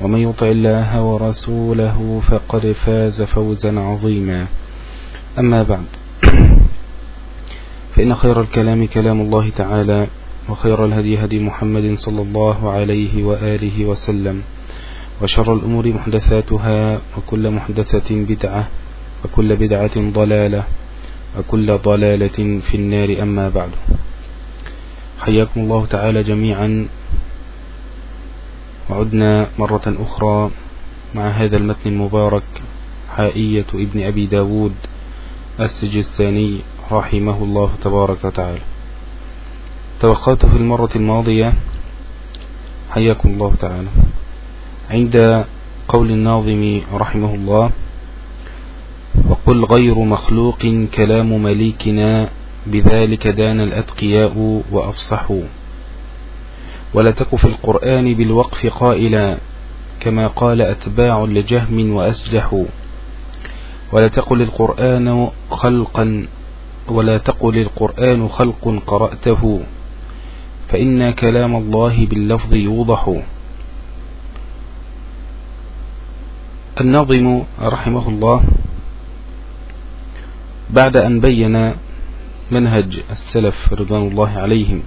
ومن يطع الله ورسوله فقد فاز فوزا عظيما. أما بعد فإن خير الكلام كلام الله تعالى وخير الهدي هدي محمد صلى الله عليه وآله وسلم وشر الأمور محدثاتها وكل محدثة بدعة وكل بدعة ضلالة وكل ضلالة في النار. أما بعد حياكم الله تعالى جميعا. وعدنا مرة أخرى مع هذا المتن المبارك حائية ابن أبي داود السجستاني رحمه الله تبارك وتعالى. توقعت في المرة الماضية حياكم الله تعالى. عند قول الناظم رحمه الله وقل غير مخلوق كلام مليكنا بذلك دان الأتقياء وأفصحوا. ولا تك في القرآن بالوقف قائلا كما قال أتباع لجهم وأسجحوا ولا تقل القرآن خلقا ولا تقل القرآن خلق قرأته. فإن كلام الله باللفظ يوضح. الناظم رحمه الله بعد أن بين منهج السلف رضوان الله عليهم.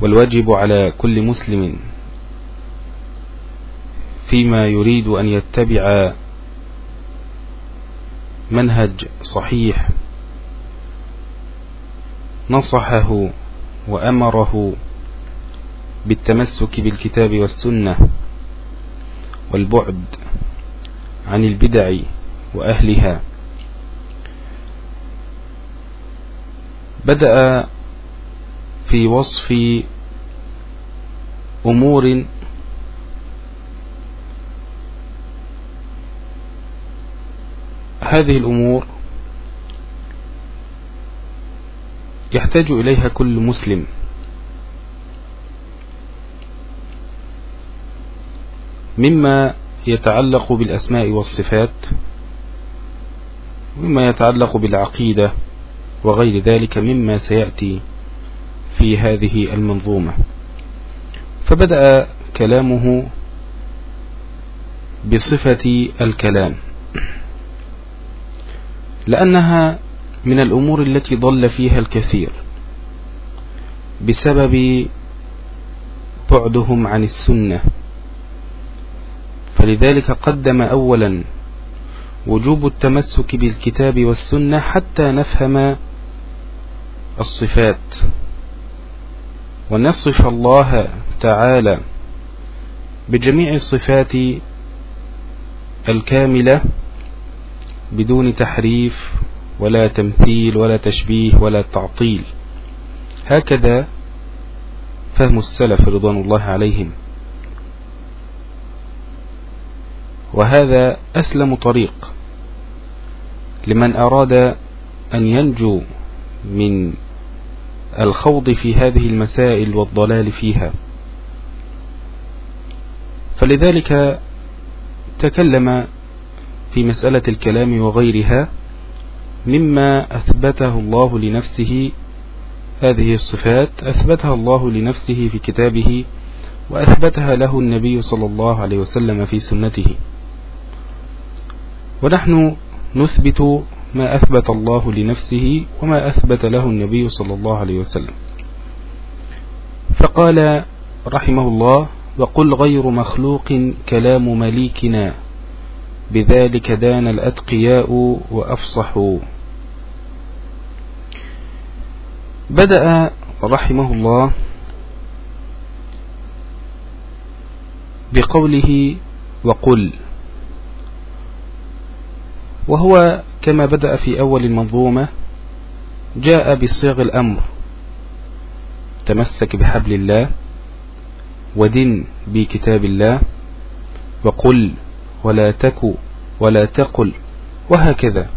والواجب على كل مسلم فيما يريد أن يتبع منهج صحيح نصحه وأمره بالتمسك بالكتاب والسنة والبعد عن البدع وأهلها. بدأ في وصف أمور هذه الأمور يحتاج إليها كل مسلم. مما يتعلق بالأسماء والصفات مما يتعلق بالعقيدة وغير ذلك مما سيأتي. في هذه المنظومة. فبدأ كلامه بصفة الكلام. لأنها من الأمور التي ضل فيها الكثير بسبب بعدهم عن السنة. فلذلك قدم أولا وجوب التمسك بالكتاب والسنة حتى نفهم الصفات. ونصف الله تعالى بجميع الصفات الكاملة بدون تحريف ولا تمثيل ولا تشبيه ولا تعطيل. هكذا فهم السلف رضوان الله عليهم. وهذا أسلم طريق لمن أراد أن ينجو من الخوض في هذه المسائل والضلال فيها. فلذلك تكلم في مسألة الكلام وغيرها مما أثبته الله لنفسه. هذه الصفات أثبتها الله لنفسه في كتابه وأثبتها له النبي صلى الله عليه وسلم في سنته. ونحن نثبت ما أثبت الله لنفسه وما أثبت له النبي صلى الله عليه وسلم. فقال رحمه الله وقل غير مخلوق كلام مليكنا بذلك دان الأتقياء وأفصحوا. بدأ رحمه الله بقوله وقل. وهو كما بدأ في أول المنظومة جاء بصيغ الأمر تمسك بحبل الله ودن بكتاب الله وقل ولا تك ولا تقل وهكذا.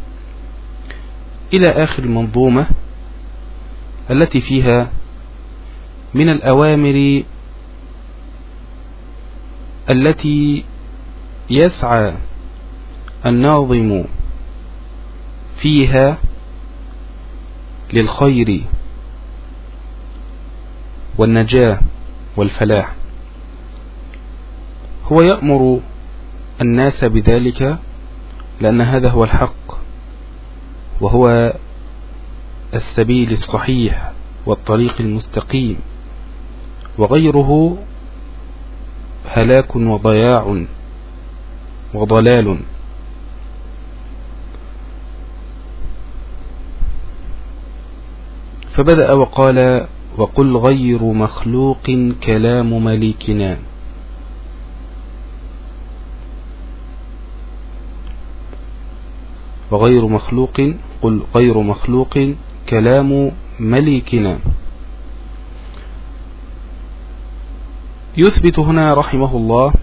إلى آخر المنظومة التي فيها من الأوامر التي يسعى الناظم فيها للخير والنجاة والفلاح. هو يأمر الناس بذلك لأن هذا هو الحق وهو السبيل الصحيح والطريق المستقيم. وغيره هلاك وضياع وضلال. فبدأ وقال وقل غير مخلوق كلام مليكنا. وغير مخلوق قل غير مخلوق كلام مليكنا. يثبت هنا رحمه الله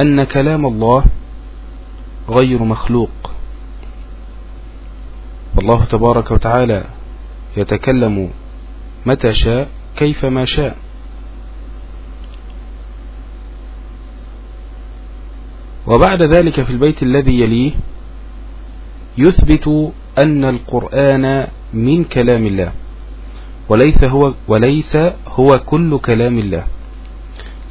أن كلام الله غير مخلوق. والله تبارك وتعالى يتكلم متى شاء كيف ما شاء. وبعد ذلك في البيت الذي يليه يثبت أن القرآن من كلام الله. وليس هو, وليس هو كل كلام الله.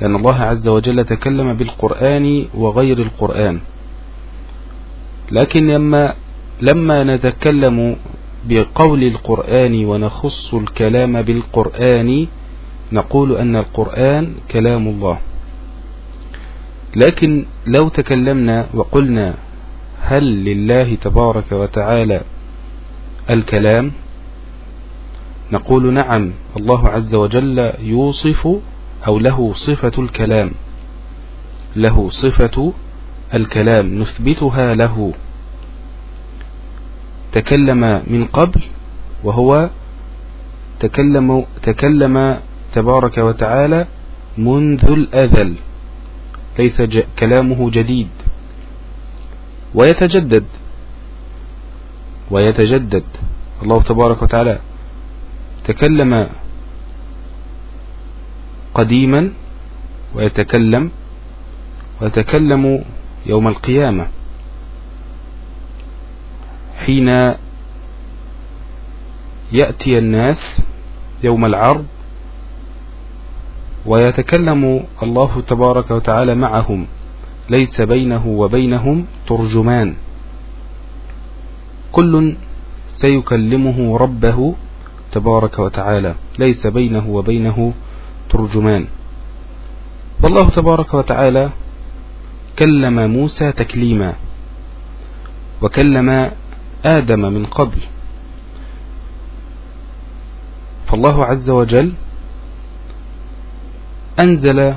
لأن الله عز وجل تكلم بالقرآن وغير القرآن. لكن لما, لما نتكلم بقول القرآن ونخص الكلام بالقرآن نقول أن القرآن كلام الله. لكن لو تكلمنا وقلنا هل لله تبارك وتعالى الكلام نقول نعم الله عز وجل يوصف أو له صفة الكلام. له صفة الكلام نثبتها له. تكلم من قبل وهو تكلم, تكلم تبارك وتعالى منذ الأذل. ليس كلامه جديد. ويتجدد. ويتجدد. الله تبارك وتعالى تكلم قديما ويتكلم ويتكلم يوم القيامة. حين يأتي الناس يوم العرض ويتكلم الله تبارك وتعالى معهم ليس بينه وبينهم ترجمان. كل سيكلمه ربه تبارك وتعالى ليس بينه وبينه ترجمان. والله تبارك وتعالى كلم موسى تكليما وكلم آدم من قبل. فالله عز وجل أنزل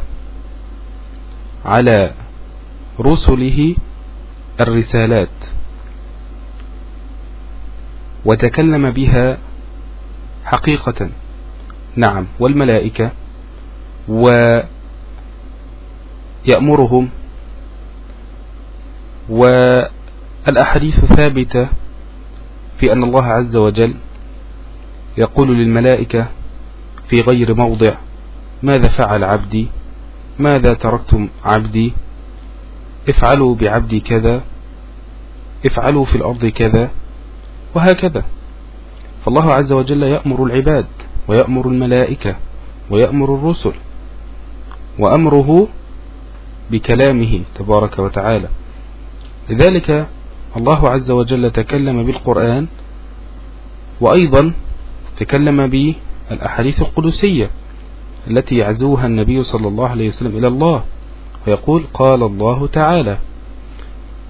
على رسله الرسالات وتكلم بها حقيقة. نعم والملائكة ويأمرهم والأحاديث ثابتة في أن الله عز وجل يقول للملائكة في غير موضع ماذا فعل عبدي؟ ماذا تركتم عبدي؟ افعلوا بعبدي كذا افعلوا في الأرض كذا وهكذا. فالله عز وجل يأمر العباد ويأمر الملائكة ويأمر الرسل وأمره بكلامه تبارك وتعالى. لذلك الله عز وجل تكلم بالقرآن وأيضا تكلم بالأحاديث القدسية التي يعزوها النبي صلى الله عليه وسلم إلى الله ويقول قال الله تعالى.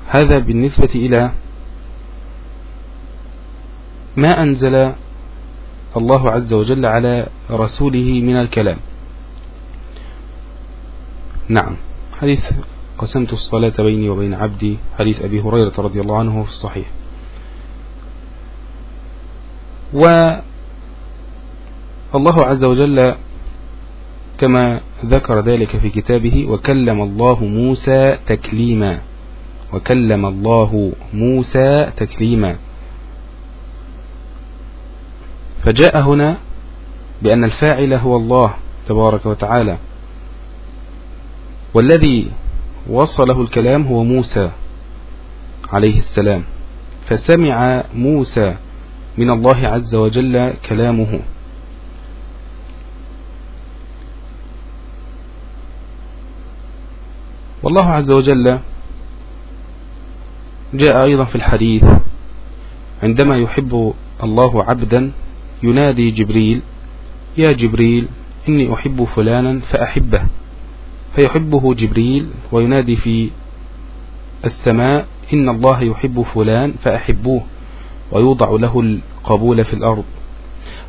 هذا بالنسبة إلى ما أنزل الله عز وجل على رسوله من الكلام. نعم. حديث قسمت الصلاة بيني وبين عبدي حديث أبي هريرة رضي الله عنه في الصحيح. والله عز وجل كما ذكر ذلك في كتابه وكلم الله موسى تكليما. وكلم الله موسى تكليما. فجاء هنا بأن الفاعل هو الله تبارك وتعالى. والذي وصله الكلام هو موسى عليه السلام. فسمع موسى من الله عز وجل كلامه. والله عز وجل جاء أيضا في الحديث عندما يحب الله عبدا ينادي جبريل يا جبريل إني أحب فلانا فأحبه. فيحبه جبريل وينادي في السماء إن الله يحب فلان فأحبوه ويوضع له القبول في الأرض.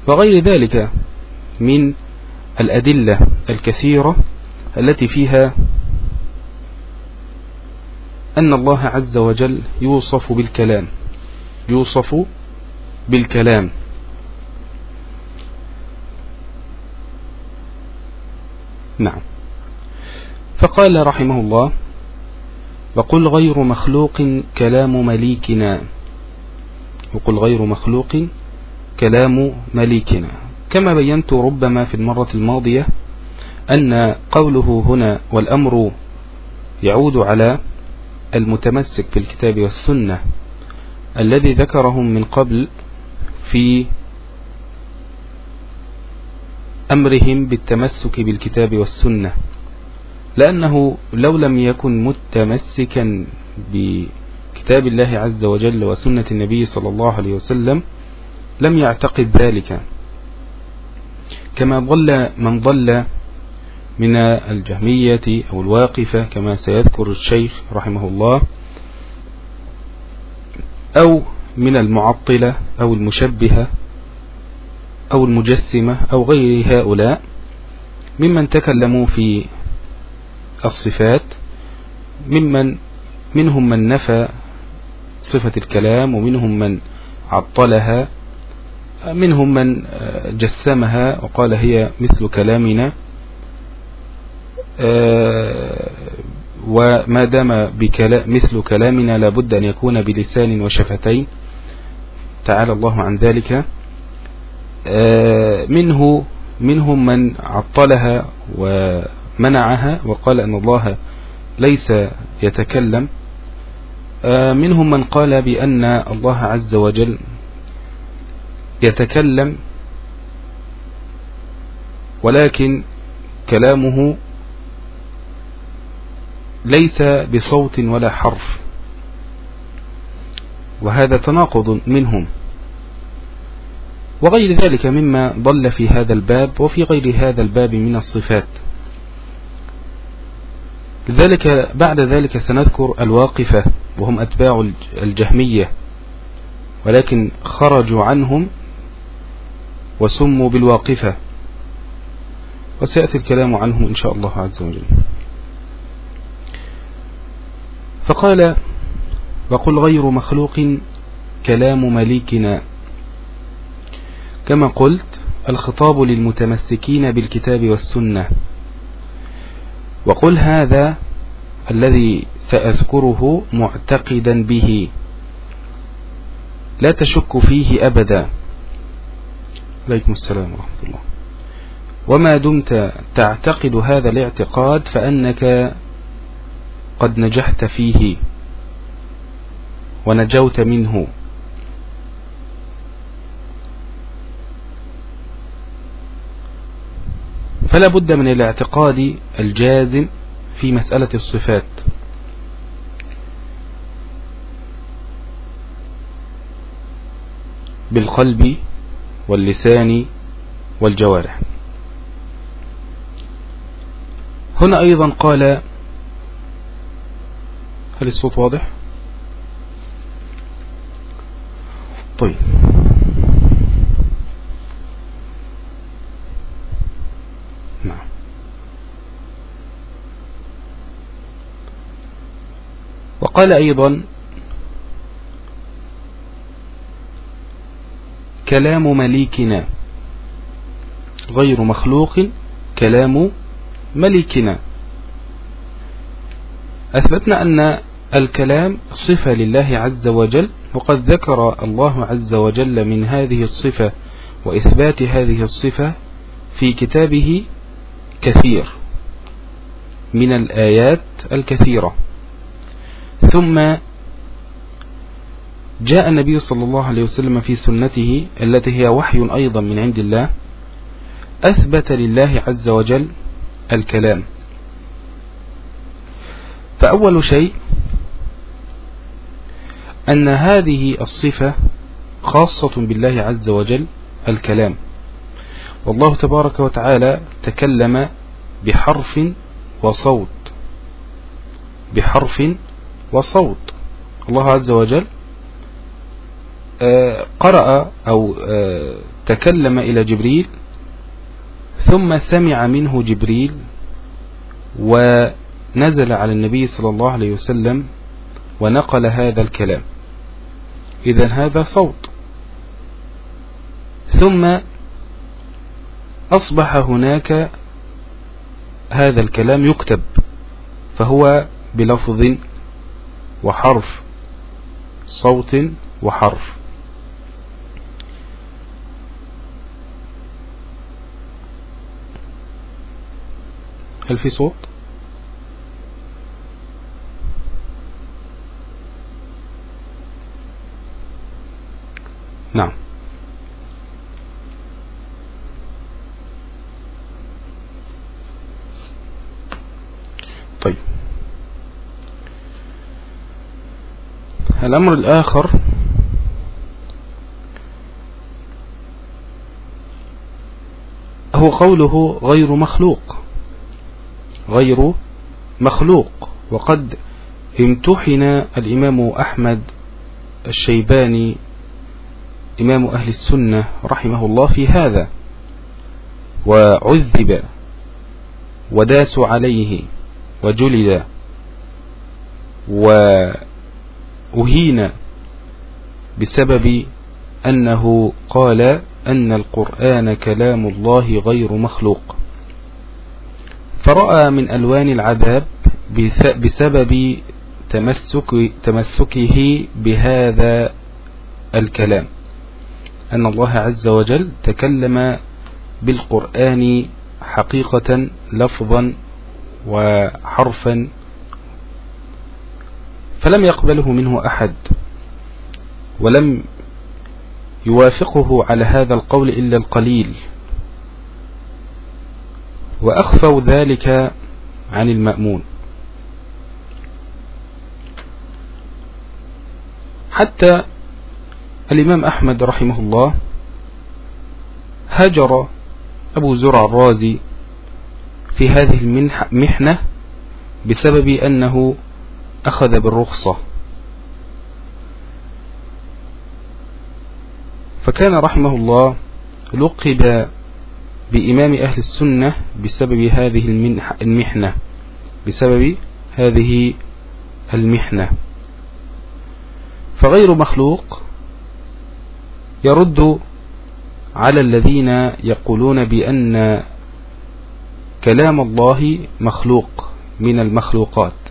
وغير ذلك من الأدلة الكثيرة التي فيها أن الله عز وجل يوصف بالكلام يوصف بالكلام. نعم. فقال رحمه الله وقل غير مخلوق كلام مليكنا. وقل غير مخلوق كلام مليكنا. كما بينت ربما في المرة الماضية أن قوله هنا والأمر يعود على المتمسك بالكتاب والسنة الذي ذكرهم من قبل في أمرهم بالتمسك بالكتاب والسنة. لأنه لو لم يكن متمسكا بكتاب الله عز وجل وسنة النبي صلى الله عليه وسلم لم يعتقد ذلك. كما ضل من ضل من الجهمية أو الواقفة كما سيذكر الشيخ رحمه الله أو من المعطلة أو المشبهة أو المجسمة أو غير هؤلاء ممن تكلموا في الصفات ممن منهم من نفى صفة الكلام ومنهم من عطلها منهم من جسمها وقال هي مثل كلامنا وما دام مثل كلامنا لابد أن يكون بلسان وشفتين. تعالى الله عن ذلك. منه منهم من عطلها ومنعها وقال أن الله ليس يتكلم. منهم من قال بأن الله عز وجل يتكلم ولكن كلامه ليس بصوت ولا حرف. وهذا تناقض منهم. وغير ذلك مما ضل في هذا الباب وفي غير هذا الباب من الصفات. لذلك بعد ذلك سنذكر الواقفة وهم أتباع الجهمية ولكن خرجوا عنهم وسموا بالواقفة. وسيأتي الكلام عنهم إن شاء الله عز وجل. فقال وقل غير مخلوق كلام مليكنا. كما قلت الخطاب للمتمسكين بالكتاب والسنة. وقل هذا الذي سأذكره معتقدا به. لا تشك فيه أبدا. عليكم السلام ورحمة الله. وما دمت تعتقد هذا الاعتقاد فأنك قد نجحت فيه ونجوت منه. فلا بد من الاعتقاد الجازم في مسألة الصفات. بالقلب واللسان والجوارح. هنا أيضا قال هل الصوت واضح؟ طيب نعم وقال أيضا كلام مليكنا غير مخلوق كلام ملكنا أثبتنا أن الكلام صفة لله عز وجل وقد ذكر الله عز وجل من هذه الصفة وإثبات هذه الصفة في كتابه كثير من الآيات الكثيرة. ثم جاء النبي صلى الله عليه وسلم في سنته التي هي وحي أيضا من عند الله أثبت لله عز وجل الكلام. فأول شيء أن هذه الصفة خاصة بالله عز وجل الكلام. والله تبارك وتعالى تكلم بحرف وصوت بحرف وصوت الله عز وجل آه، قرأ أو آه، تكلم إلى جبريل ثم سمع منه جبريل ونزل على النبي صلى الله عليه وسلم ونقل هذا الكلام. إذا هذا صوت. ثم أصبح هناك هذا الكلام يكتب فهو بلفظ وحرف صوت وحرف. هل في صوت نعم طيب الأمر الآخر هو قوله غير مخلوق. غير مخلوق. وقد امتحن الإمام أحمد الشيباني إمام أهل السنة رحمه الله في هذا. وعذب وداس عليه وجلد وأهين بسبب أنه قال أن القرآن كلام الله غير مخلوق. فرأى من ألوان العذاب بسبب تمسك تمسكه بهذا الكلام. أن الله عز وجل تكلم بالقرآن حقيقة لفظا وحرفا فلم يقبله منه أحد ولم يوافقه على هذا القول إلا القليل. وأخفوا ذلك عن المأمون. حتى الإمام أحمد رحمه الله هجر أبو زرع الرازي في هذه المحنة بسبب أنه أخذ بالرخصة. فكان رحمه الله لقب بإمام أهل السنة بسبب هذه المحنة. بسبب هذه المحنة. فغير مخلوق يرد على الذين يقولون بأن كلام الله مخلوق من المخلوقات.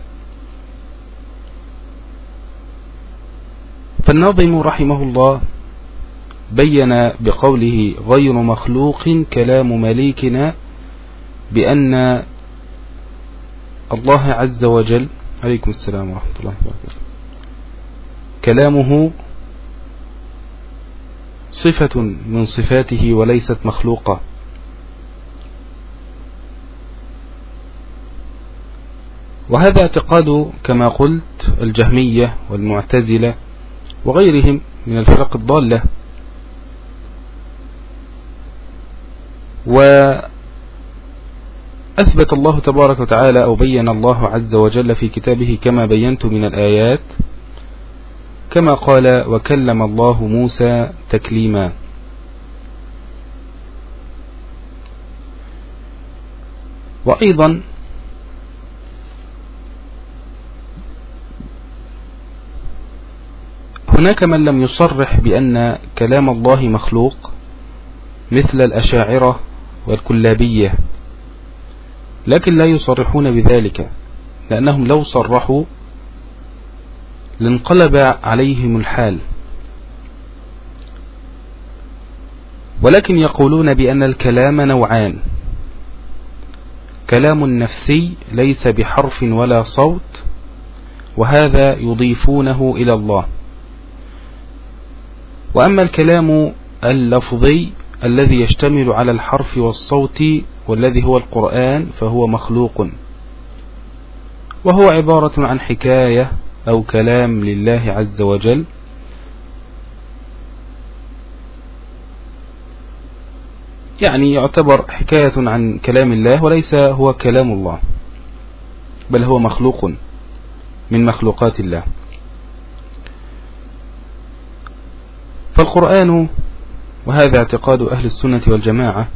فالناظم رحمه الله بين بقوله غير مخلوق كلام مليكنا بأن الله عز وجل عليكم السلام ورحمة الله وبركاته. كلامه صفة من صفاته وليست مخلوقة. وهذا اعتقاد كما قلت الجهمية والمعتزلة وغيرهم من الفرق الضالة. أثبت الله تبارك وتعالى أو بين الله عز وجل في كتابه كما بينت من الآيات كما قال وكلم الله موسى تكليما وأيضا هناك من لم يصرح بأن كلام الله مخلوق مثل الأشاعرة والكلابية لكن لا يصرحون بذلك لأنهم لو صرحوا لانقلب عليهم الحال. ولكن يقولون بأن الكلام نوعان. كلام نفسي ليس بحرف ولا صوت وهذا يضيفونه إلى الله. وأما الكلام اللفظي الذي يشتمل على الحرف والصوت والذي هو القرآن فهو مخلوق. وهو عبارة عن حكاية أو كلام لله عز وجل. يعني يعتبر حكاية عن كلام الله وليس هو كلام الله بل هو مخلوق من مخلوقات الله. فالقرآن وهذا اعتقاد أهل السنة والجماعة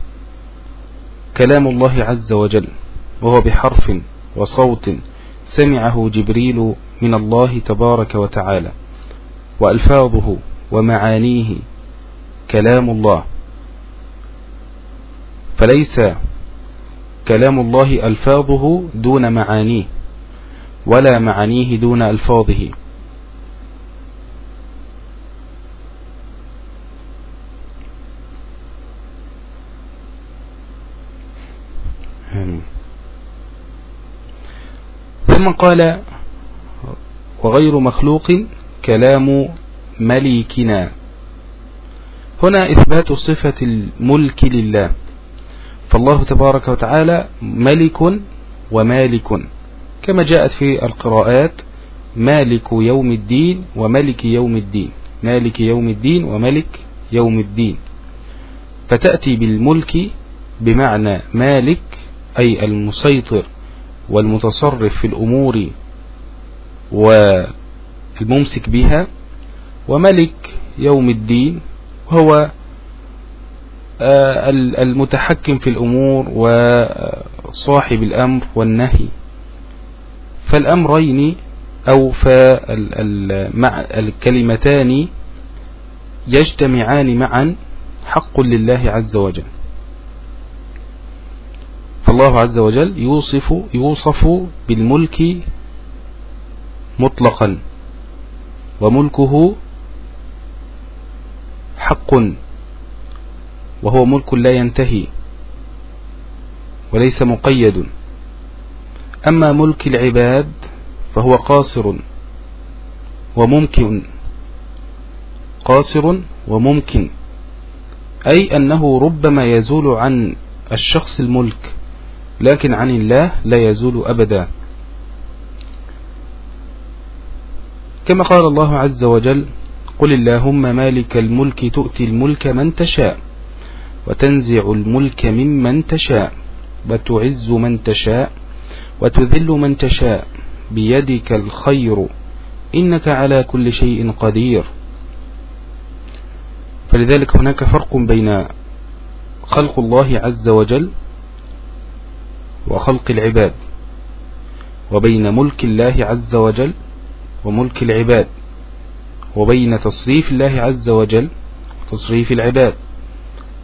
كلام الله عز وجل وهو بحرف وصوت سمعه جبريل من الله تبارك وتعالى وألفاظه ومعانيه كلام الله. فليس كلام الله ألفاظه دون معانيه ولا معانيه دون ألفاظه. ثم قال وغير مخلوق كلام مليكنا. هنا إثبات صفة الملك لله. فالله تبارك وتعالى ملك ومالك. كما جاءت في القراءات مالك يوم الدين وملك يوم الدين. مالك يوم الدين وملك يوم الدين. فتأتي بالملك بمعنى مالك أي المسيطر. والمتصرف في الأمور والممسك بها وملك يوم الدين هو آه، المتحكم في الأمور وصاحب الأمر والنهي. فالأمرين أو فالكلمتان يجتمعان معا حق لله عز وجل. فالله عز وجل يوصف, يوصف بالملك مطلقا. وملكه حق. وهو ملك لا ينتهي وليس مقيد. أما ملك العباد فهو قاصر وممكن. قاصر وممكن. أي أنه ربما يزول عن الشخص الملك. لكن عن الله لا يزول أبدا. كما قال الله عز وجل قل اللهم مالك الملك تؤتي الملك من تشاء وتنزع الملك ممن تشاء وتعز من تشاء وتذل من تشاء. بيدك الخير إنك على كل شيء قدير. فلذلك هناك فرق بين خلق الله عز وجل وخلق العباد وبين ملك الله عز وجل وملك العباد وبين تصريف الله عز وجل وتصريف العباد.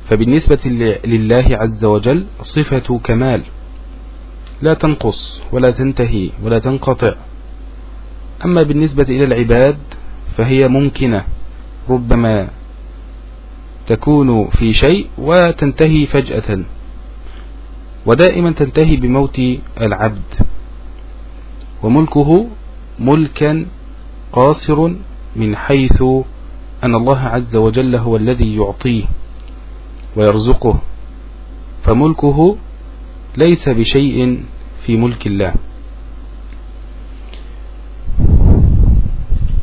فبالنسبة لله عز وجل صفة كمال. لا تنقص ولا تنتهي ولا تنقطع. أما بالنسبة إلى العباد فهي ممكنة ربما تكون في شيء وتنتهي فجأة. ودائما تنتهي بموت العبد. وملكه ملكا قاصر من حيث أن الله عز وجل هو الذي يعطيه ويرزقه. فملكه ليس بشيء في ملك الله.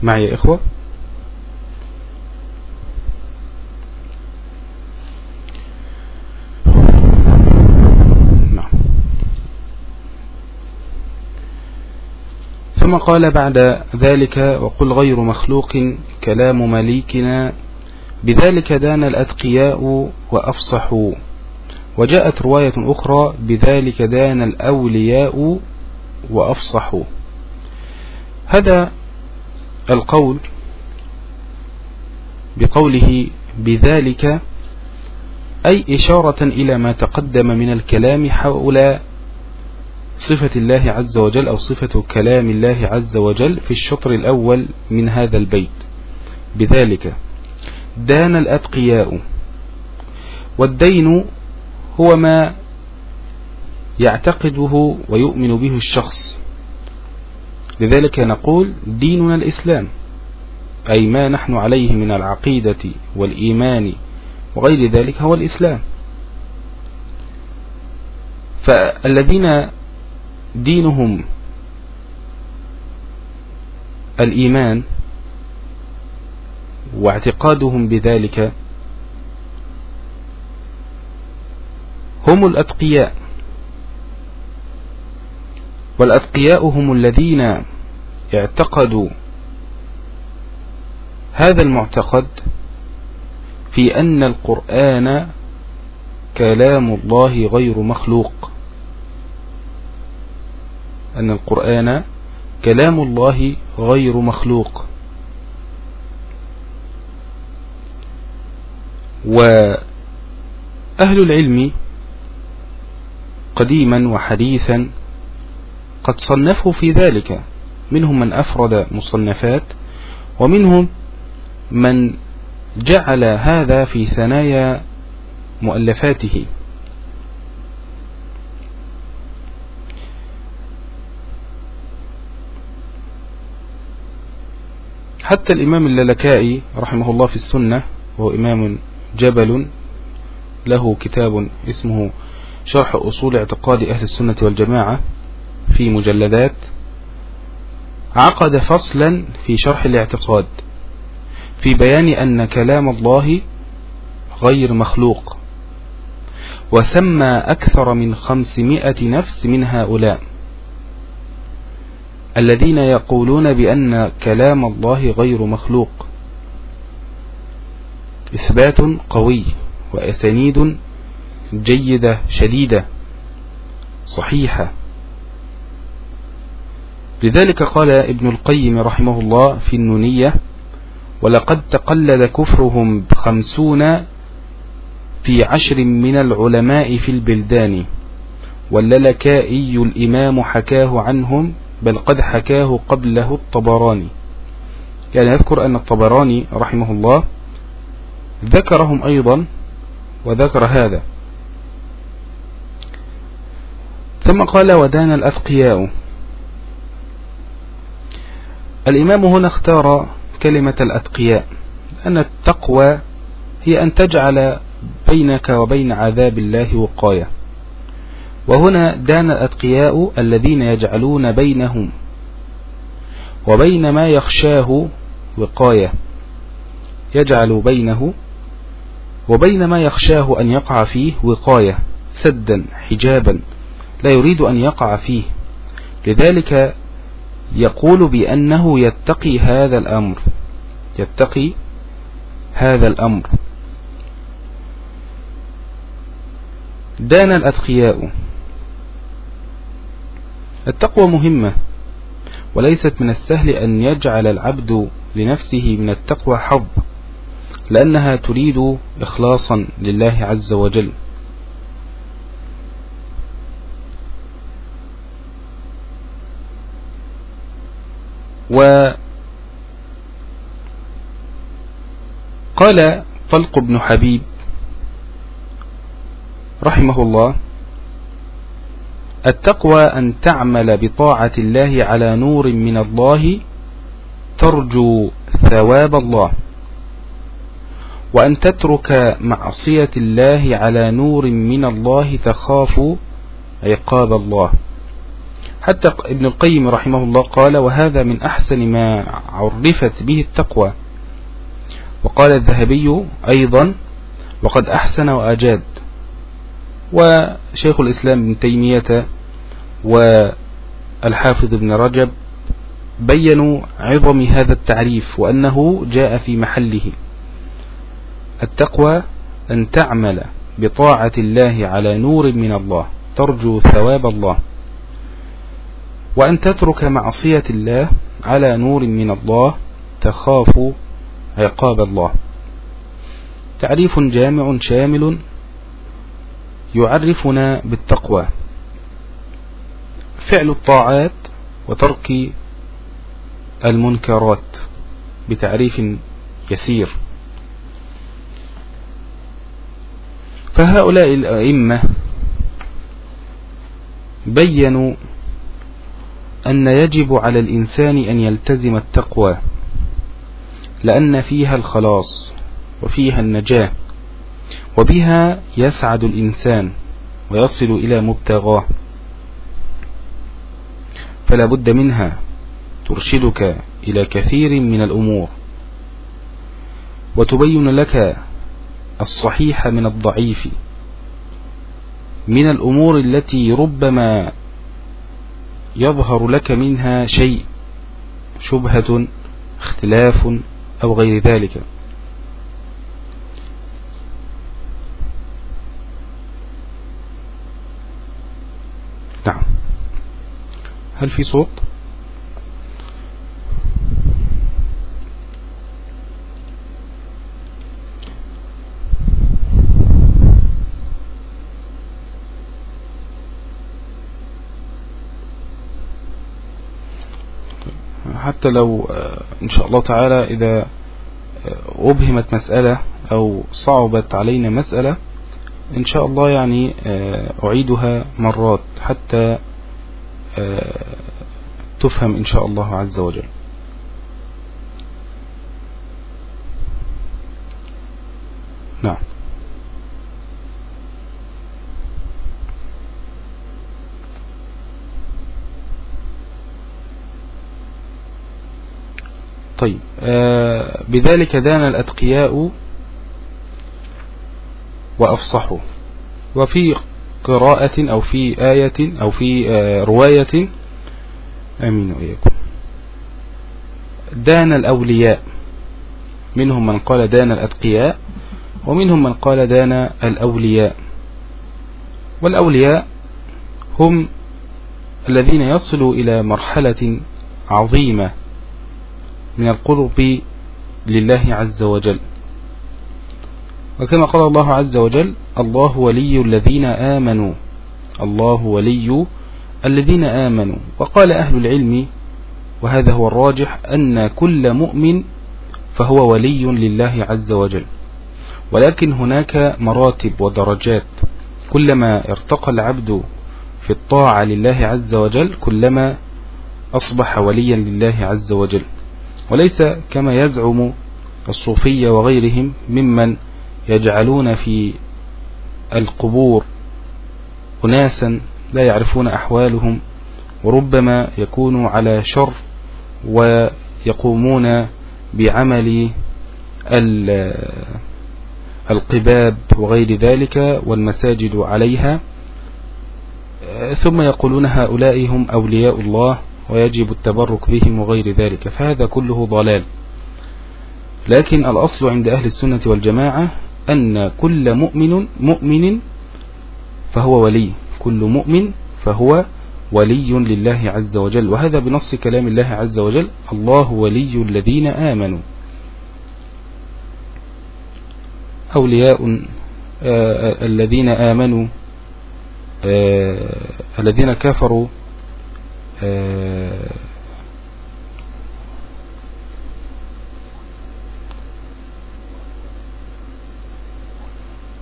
معي يا إخوة نعم ثم قال بعد ذلك وقل غير مخلوق كلام مليكنا بذلك دان الأتقياء وأفصحوا. وجاءت رواية أخرى بذلك دان الأولياء وأفصحوا. هذا القول بقوله بذلك أي إشارة إلى ما تقدم من الكلام حول صفة الله عز وجل أو صفة كلام الله عز وجل في الشطر الأول من هذا البيت. بذلك دان الأتقياء والدين هو ما يعتقده ويؤمن به الشخص. لذلك نقول ديننا الإسلام أي ما نحن عليه من العقيدة والإيمان وغير ذلك هو الإسلام. فالذين دينهم الإيمان واعتقادهم بذلك هم الأتقياء والأتقياء هم الذين اعتقدوا هذا المعتقد في أن القرآن كلام الله غير مخلوق. أن القرآن كلام الله غير مخلوق. وأهل العلم قديما وحديثا قد صنفوا في ذلك. منهم من أفرد مصنفات ومنهم من جعل هذا في ثنايا مؤلفاته. حتى الإمام اللالكائي رحمه الله في السنة وهو إمام جبل له كتاب اسمه شرح أصول اعتقاد أهل السنة والجماعة في مجلدات عقد فصلا في شرح الاعتقاد في بيان أن كلام الله غير مخلوق وسمى أكثر من خمسمائة نفس من هؤلاء. الذين يقولون بأن كلام الله غير مخلوق. إثبات قوي وأسانيد جيدة شديدة صحيحة. لذلك قال ابن القيم رحمه الله في النونية ولقد تقلد كفرهم خمسون في عشر من العلماء في البلدان والللكائي الإمام حكاه عنهم بل قد حكاه قبله الطبراني. يعني يذكر أن الطبراني رحمه الله ذكرهم أيضا وذكر هذا. ثم قال ودان الأثقياء الإمام هنا اختار كلمة الأتقياء أن التقوى هي أن تجعل بينك وبين عذاب الله وقاية. وهنا دان الأتقياء الذين يجعلون بينهم وبين ما يخشاه وقاية. يجعل بينه وبين ما يخشاه أن يقع فيه وقاية سدا حجابا لا يريد أن يقع فيه. لذلك يقول بأنه يتقي هذا الأمر يتقي هذا الأمر. دان الأتقياء. التقوى مهمة وليست من السهل أن يجعل العبد لنفسه من التقوى حظ لأنها تريد إخلاصا لله عز وجل. وقال طلق بن حبيب رحمه الله التقوى أن تعمل بطاعة الله على نور من الله ترجو ثواب الله. وأن تترك معصية الله على نور من الله تخاف عقاب الله. حتى ابن القيم رحمه الله قال وهذا من أحسن ما عرفت به التقوى وقال الذهبي أيضا وقد أحسن وأجاد وشيخ الإسلام ابن تيمية والحافظ ابن رجب بينوا عظم هذا التعريف وأنه جاء في محله. التقوى أن تعمل بطاعة الله على نور من الله ترجو ثواب الله. وأن تترك معصية الله على نور من الله تخاف عقاب الله. تعريف جامع شامل يعرفنا بالتقوى. فعل الطاعات وترك المنكرات بتعريف يسير. فهؤلاء الأئمة بينوا أن يجب على الإنسان أن يلتزم التقوى لأن فيها الخلاص وفيها النجاة. وبها يسعد الإنسان ويصل إلى مبتغاه. فلا بد منها ترشدك إلى كثير من الأمور. وتبين لك الصحيح من الضعيف. من الأمور التي ربما يظهر لك منها شيء شبهة اختلاف أو غير ذلك. نعم. هل في صوت؟ حتى لو آه، إن شاء الله تعالى إذا آه، أبهمت مسألة أو صعبت علينا مسألة إن شاء الله يعني آه، أعيدها مرات حتى تفهم إن شاء الله عز وجل. نعم. طيب آه بذلك دان الأتقياء وأفصحوا وفي قراءة أو في آية أو في آه رواية أمين وإياكم. دان الأولياء. منهم من قال دان الأتقياء ومنهم من قال دان الأولياء. والأولياء هم الذين يصلوا إلى مرحلة عظيمة من القرب لله عز وجل. وكما قال الله عز وجل الله ولي الذين آمنوا الله ولي الذين آمنوا. وقال أهل العلم وهذا هو الراجح أن كل مؤمن فهو ولي لله عز وجل. ولكن هناك مراتب ودرجات. كلما ارتقى العبد في الطاعة لله عز وجل كلما أصبح وليا لله عز وجل. وليس كما يزعم الصوفية وغيرهم ممن يجعلون في القبور أناسا لا يعرفون أحوالهم وربما يكونوا على شر ويقومون بعمل القباب وغير ذلك والمساجد عليها. ثم يقولون هؤلاء هم أولياء الله ويجب التبرك بهم وغير ذلك فهذا كله ضلال. لكن الأصل عند أهل السنة والجماعة أن كل مؤمن مؤمن فهو ولي. كل مؤمن فهو ولي لله عز وجل. وهذا بنص كلام الله عز وجل. الله ولي الذين آمنوا. أولياء آه الذين آمنوا آه الذين كفروا آه،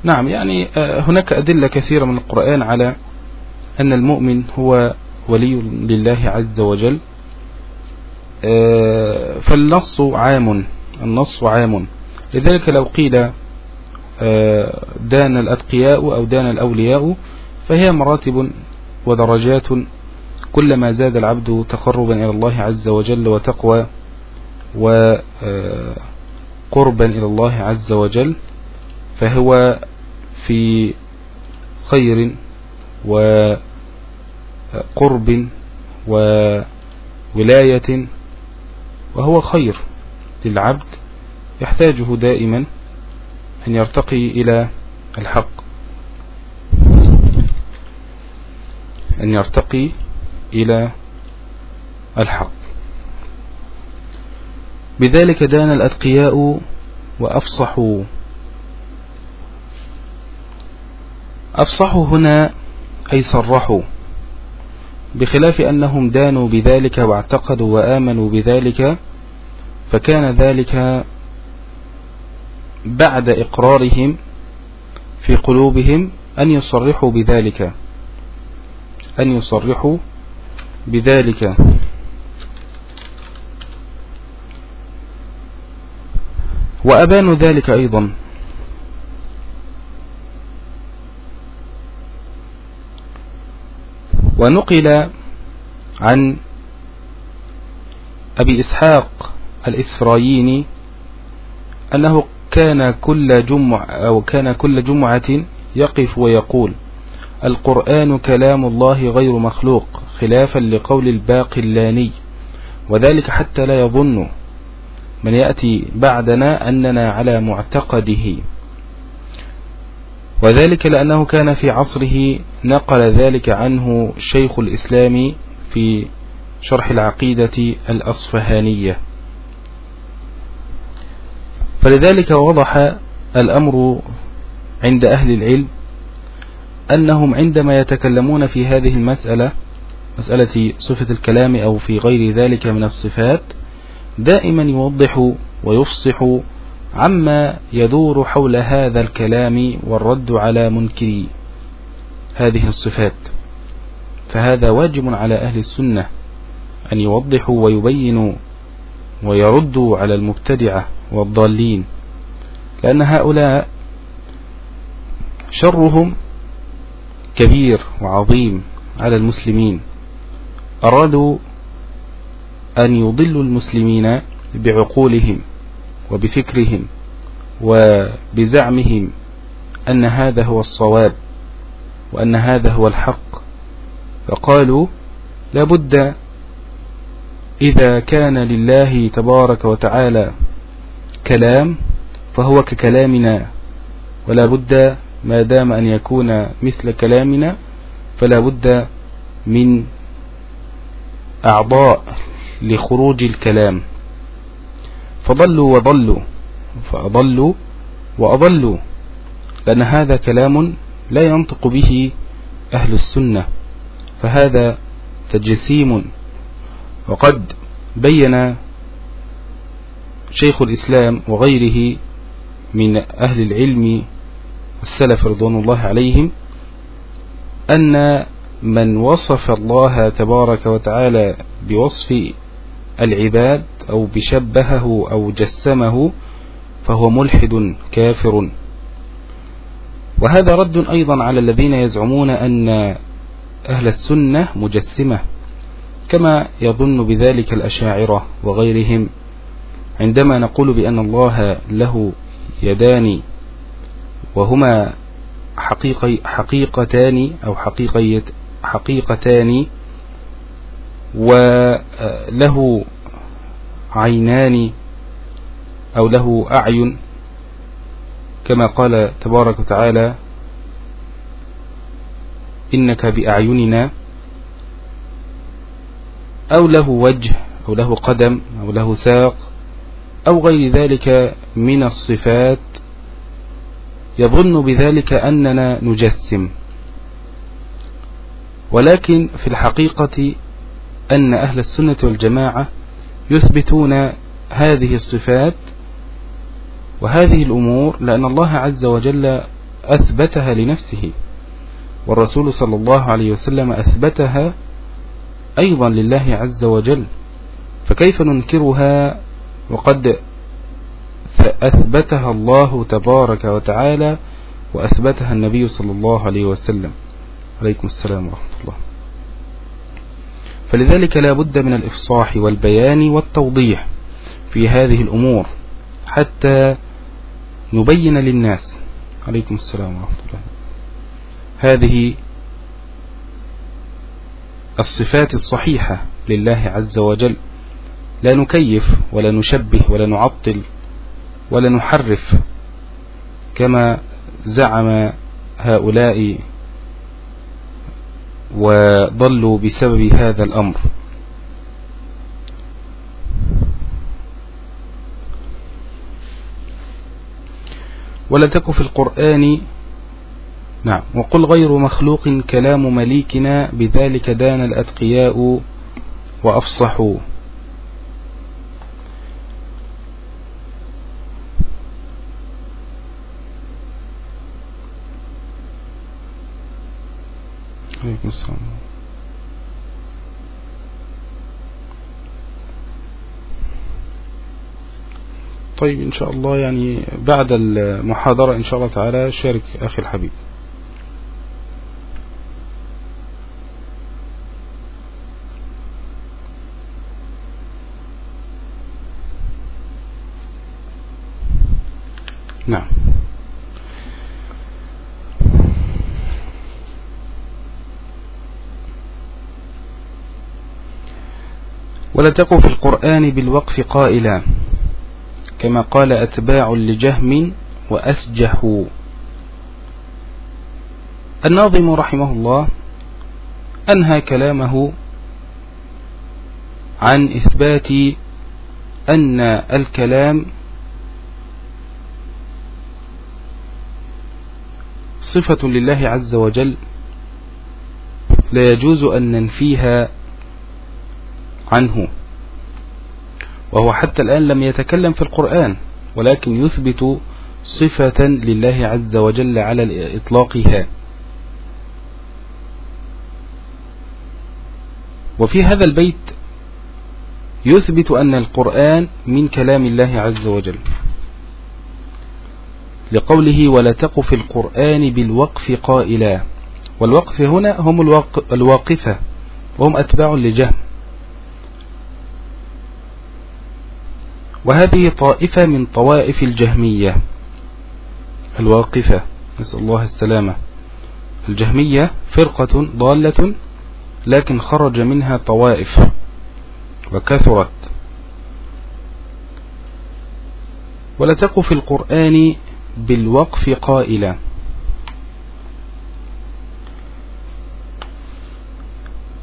نعم يعني آه، هناك أدلة كثيرة من القرآن على أن المؤمن هو ولي لله عز وجل. آه، فالنص عام النص عام. لذلك لو قيل دان الأتقياء أو دان الأولياء فهي مراتب ودرجات كلما زاد العبد تقربا إلى الله عز وجل وتقوى وقربا إلى الله عز وجل فهو في خير وقرب وولاية وهو خير للعبد يحتاجه دائما أن يرتقي إلى الحق. أن يرتقي إلى الحق. بذلك دان الأتقياء وأفصحوا أفصحوا هنا أي صرحوا بخلاف أنهم دانوا بذلك واعتقدوا وآمنوا بذلك فكان ذلك بعد إقرارهم في قلوبهم أن يصرحوا بذلك أن يصرحوا بذلك. وأبانوا ذلك أيضا. ونقل عن أبي إسحاق الإسرائيني أنه كان كل جمع أو كان كل جمعة يقف ويقول القرآن كلام الله غير مخلوق خلافا لقول الباقلاني وذلك حتى لا يظن من يأتي بعدنا أننا على معتقده. وذلك لأنه كان في عصره نقل ذلك عنه شيخ الإسلام في شرح العقيدة الأصفهانية. فلذلك وضح الأمر عند أهل العلم أنهم عندما يتكلمون في هذه المسألة مسألة صفة الكلام أو في غير ذلك من الصفات دائما يوضح ويفصح عما يدور حول هذا الكلام والرد على منكري. هذه الصفات. فهذا واجب على أهل السنة أن يوضحوا ويبينوا ويردوا على المبتدعة والضالين لأن هؤلاء شرهم كبير وعظيم على المسلمين. أرادوا أن يضلوا المسلمين بعقولهم وبفكرهم وبزعمهم أن هذا هو الصواب. وأن هذا هو الحق. فقالوا لابد إذا كان لله تبارك وتعالى كلام فهو ككلامنا ولا بد ما دام أن يكون مثل كلامنا فلا بد من أعضاء لخروج الكلام. فضلوا وضلوا فأضلوا وأضلوا لأن هذا كلام لا ينطق به أهل السنة فهذا تجسيم وقد بين شيخ الإسلام وغيره من أهل العلم والسلف رضوان الله عليهم أن من وصف الله تبارك وتعالى بوصف العباد أو بشبهه أو جسمه فهو ملحد كافر. وهذا رد أيضا على الذين يزعمون أن أهل السنة مجسمة كما يظن بذلك الأشاعرة وغيرهم. عندما نقول بأن الله له يدان وهما حقيقي حقيقتان أو حقيقية حقيقتان وله عينان أو له أعين كما قال تبارك وتعالى إنك بأعيننا أو له وجه أو له قدم أو له ساق أو غير ذلك من الصفات يظن بذلك أننا نجسم. ولكن في الحقيقة أن أهل السنة والجماعة يثبتون هذه الصفات وهذه الأمور لأن الله عز وجل أثبتها لنفسه والرسول صلى الله عليه وسلم أثبتها أيضا لله عز وجل فكيف ننكرها؟ وقد أثبتها الله تبارك وتعالى وأثبتها النبي صلى الله عليه وسلم. عليكم السلام ورحمة الله. فلذلك لا بد من الإفصاح والبيان والتوضيح في هذه الأمور حتى نبين للناس. عليكم السلام ورحمة الله. هذه الصفات الصحيحة لله عز وجل. لا نكيف ولا نشبه ولا نعطل ولا نحرف كما زعم هؤلاء وضلوا بسبب هذا الأمر. ولا تك في القرآن. نعم. وقل غير مخلوق كلام مليكنا بذلك دان الأتقياء وأفصحوا. عليكم السلام. طيب إن شاء الله يعني بعد المحاضرة إن شاء الله تعالى شارك أخي الحبيب. نعم. ولا تقو في القرآن بالوقف قائلا. كما قال أتباع لجهم وأسجحوا الناظم رحمه الله أنهى كلامه عن إثبات أن الكلام صفة لله عز وجل. لا يجوز أن ننفيها عنه. وهو حتى الآن لم يتكلم في القرآن ولكن يثبت صفة لله عز وجل على إطلاقها. وفي هذا البيت يثبت أن القرآن من كلام الله عز وجل. لقوله ولا تق في القرآن بالوقف قائلا والوقف هنا هم الواقفة وهم أتباع لجهم وهذه طائفة من طوائف الجهمية الواقفة. نسأل الله السلامة. الجهمية فرقة ضالة لكن خرج منها طوائف وكثرت. ولا تق في القرآن بالوقف قائلا.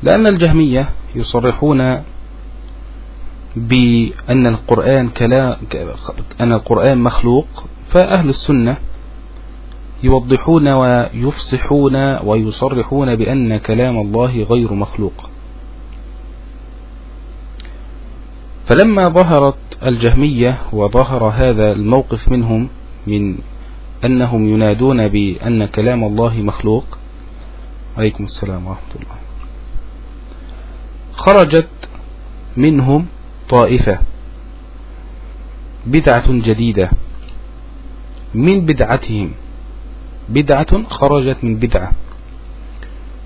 لأن الجهمية يصرحون بأن القرآن كلام أن القرآن مخلوق فأهل السنة يوضحون ويفصحون ويصرحون بأن كلام الله غير مخلوق. فلما ظهرت الجهمية وظهر هذا الموقف منهم من أنهم ينادون بأن كلام الله مخلوق عليكم السلام ورحمة الله. خرجت منهم طائفة. بدعة جديدة. من بدعتهم. بدعة خرجت من بدعة.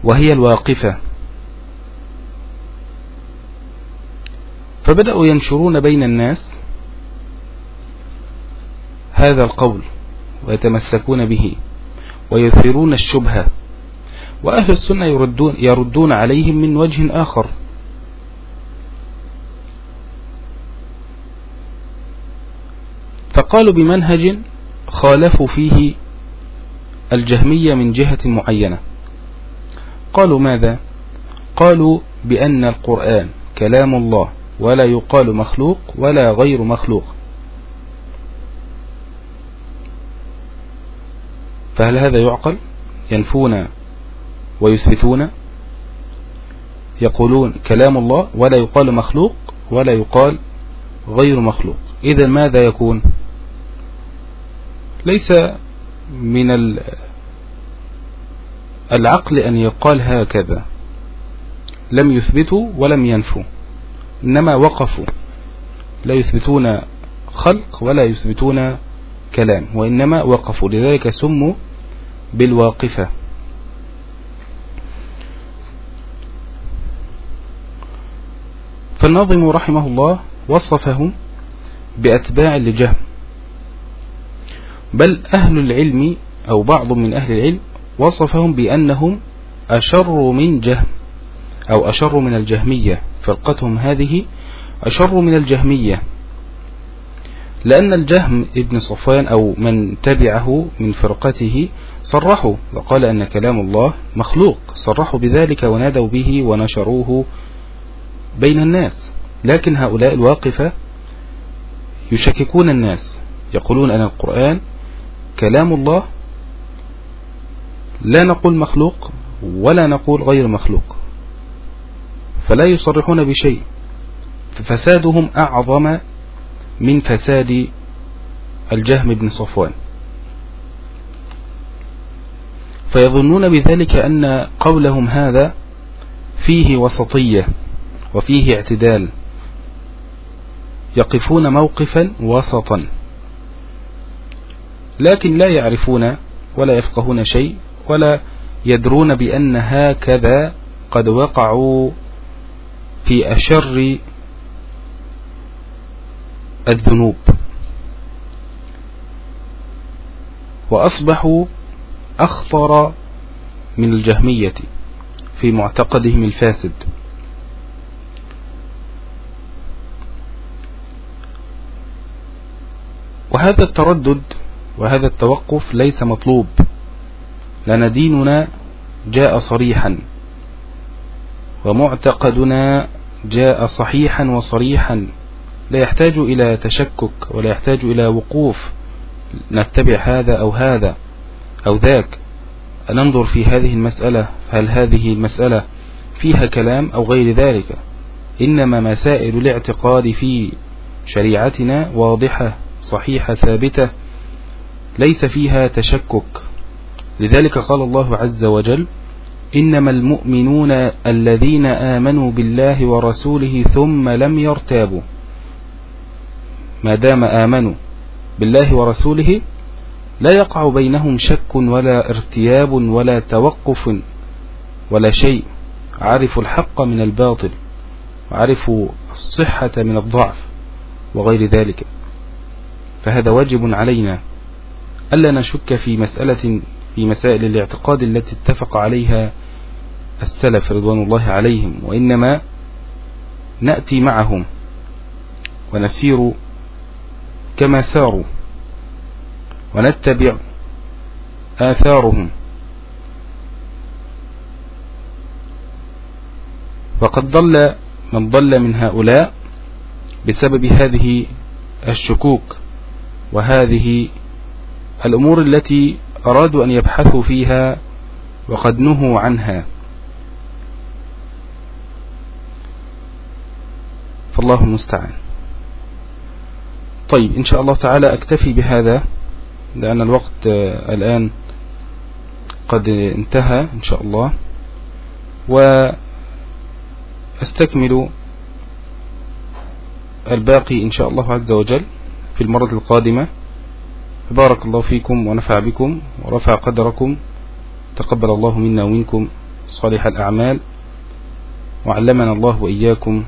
وهي الواقفة. فبدأوا ينشرون بين الناس هذا القول ويتمسكون به ويثيرون الشبهة. وأهل السنة يردون, يردون عليهم من وجه آخر. فقالوا بمنهج خالفوا فيه الجهمية من جهة معينة. قالوا ماذا؟ قالوا بأن القرآن كلام الله ولا يقال مخلوق ولا غير مخلوق. فهل هذا يعقل؟ ينفون ويثبتون؟ يقولون كلام الله ولا يقال مخلوق ولا يقال غير مخلوق. إذا ماذا يكون؟ ليس من العقل أن يقال هكذا. لم يثبتوا ولم ينفوا. إنما وقفوا. لا يثبتون خلق ولا يثبتون كلام وإنما وقفوا. لذلك سموا بالواقفة. فالناظم رحمه الله وصفهم بأتباع لجهم بل أهل العلم أو بعض من أهل العلم وصفهم بأنهم أشر من جهم أو أشر من الجهمية. فرقتهم هذه أشر من الجهمية لأن الجهم ابن صفوان أو من تبعه من فرقته صرحوا وقال أن كلام الله مخلوق. صرحوا بذلك ونادوا به ونشروه بين الناس. لكن هؤلاء الواقفة يشككون الناس يقولون أن القرآن كلام الله لا نقول مخلوق ولا نقول غير مخلوق. فلا يصرحون بشيء. ففسادهم أعظم من فساد الجهم بن صفوان. فيظنون بذلك أن قولهم هذا فيه وسطية وفيه اعتدال. يقفون موقفا وسطا. لكن لا يعرفون ولا يفقهون شيء ولا يدرون بأن هكذا قد وقعوا في أشر الذنوب. وأصبحوا أخطر من الجهمية في معتقدهم الفاسد. وهذا التردد وهذا التوقف ليس مطلوب. لأن ديننا جاء صريحا ومعتقدنا جاء صحيحا وصريحا. لا يحتاج إلى تشكك ولا يحتاج إلى وقوف نتبع هذا أو هذا أو ذاك. ننظر في هذه المسألة هل هذه المسألة فيها كلام أو غير ذلك. إنما مسائل الاعتقاد في شريعتنا واضحة صحيحة ثابتة. ليس فيها تشكك. لذلك قال الله عز وجل إنما المؤمنون الذين آمنوا بالله ورسوله ثم لم يرتابوا. ما دام آمنوا بالله ورسوله لا يقع بينهم شك ولا ارتياب ولا توقف ولا شيء. عرفوا الحق من الباطل وعرفوا الصحة من الضعف وغير ذلك. فهذا واجب علينا ألا نشك في مسألة في مسائل الاعتقاد التي اتفق عليها السلف رضوان الله عليهم وإنما نأتي معهم ونسير كما ساروا ونتبع آثارهم. وقد ضل من ضل من هؤلاء بسبب هذه الشكوك وهذه الأمور التي أرادوا أن يبحثوا فيها وقد نهوا عنها. فالله المستعان. طيب إن شاء الله تعالى أكتفي بهذا لأن الوقت الآن قد انتهى إن شاء الله. وأستكمل الباقي إن شاء الله عز وجل في المرة القادمة. بارك الله فيكم ونفع بكم ورفع قدركم. تقبل الله منا ومنكم صالح الأعمال وعلمنا الله وإياكم.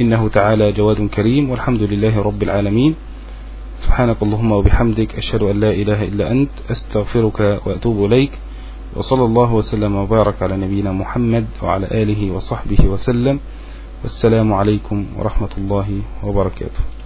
إنه تعالى جواد كريم والحمد لله رب العالمين. سبحانك اللهم وبحمدك أشهد أن لا إله إلا أنت أستغفرك وأتوب إليك. وصلى الله وسلم وبارك على نبينا محمد وعلى آله وصحبه وسلم. والسلام عليكم ورحمة الله وبركاته.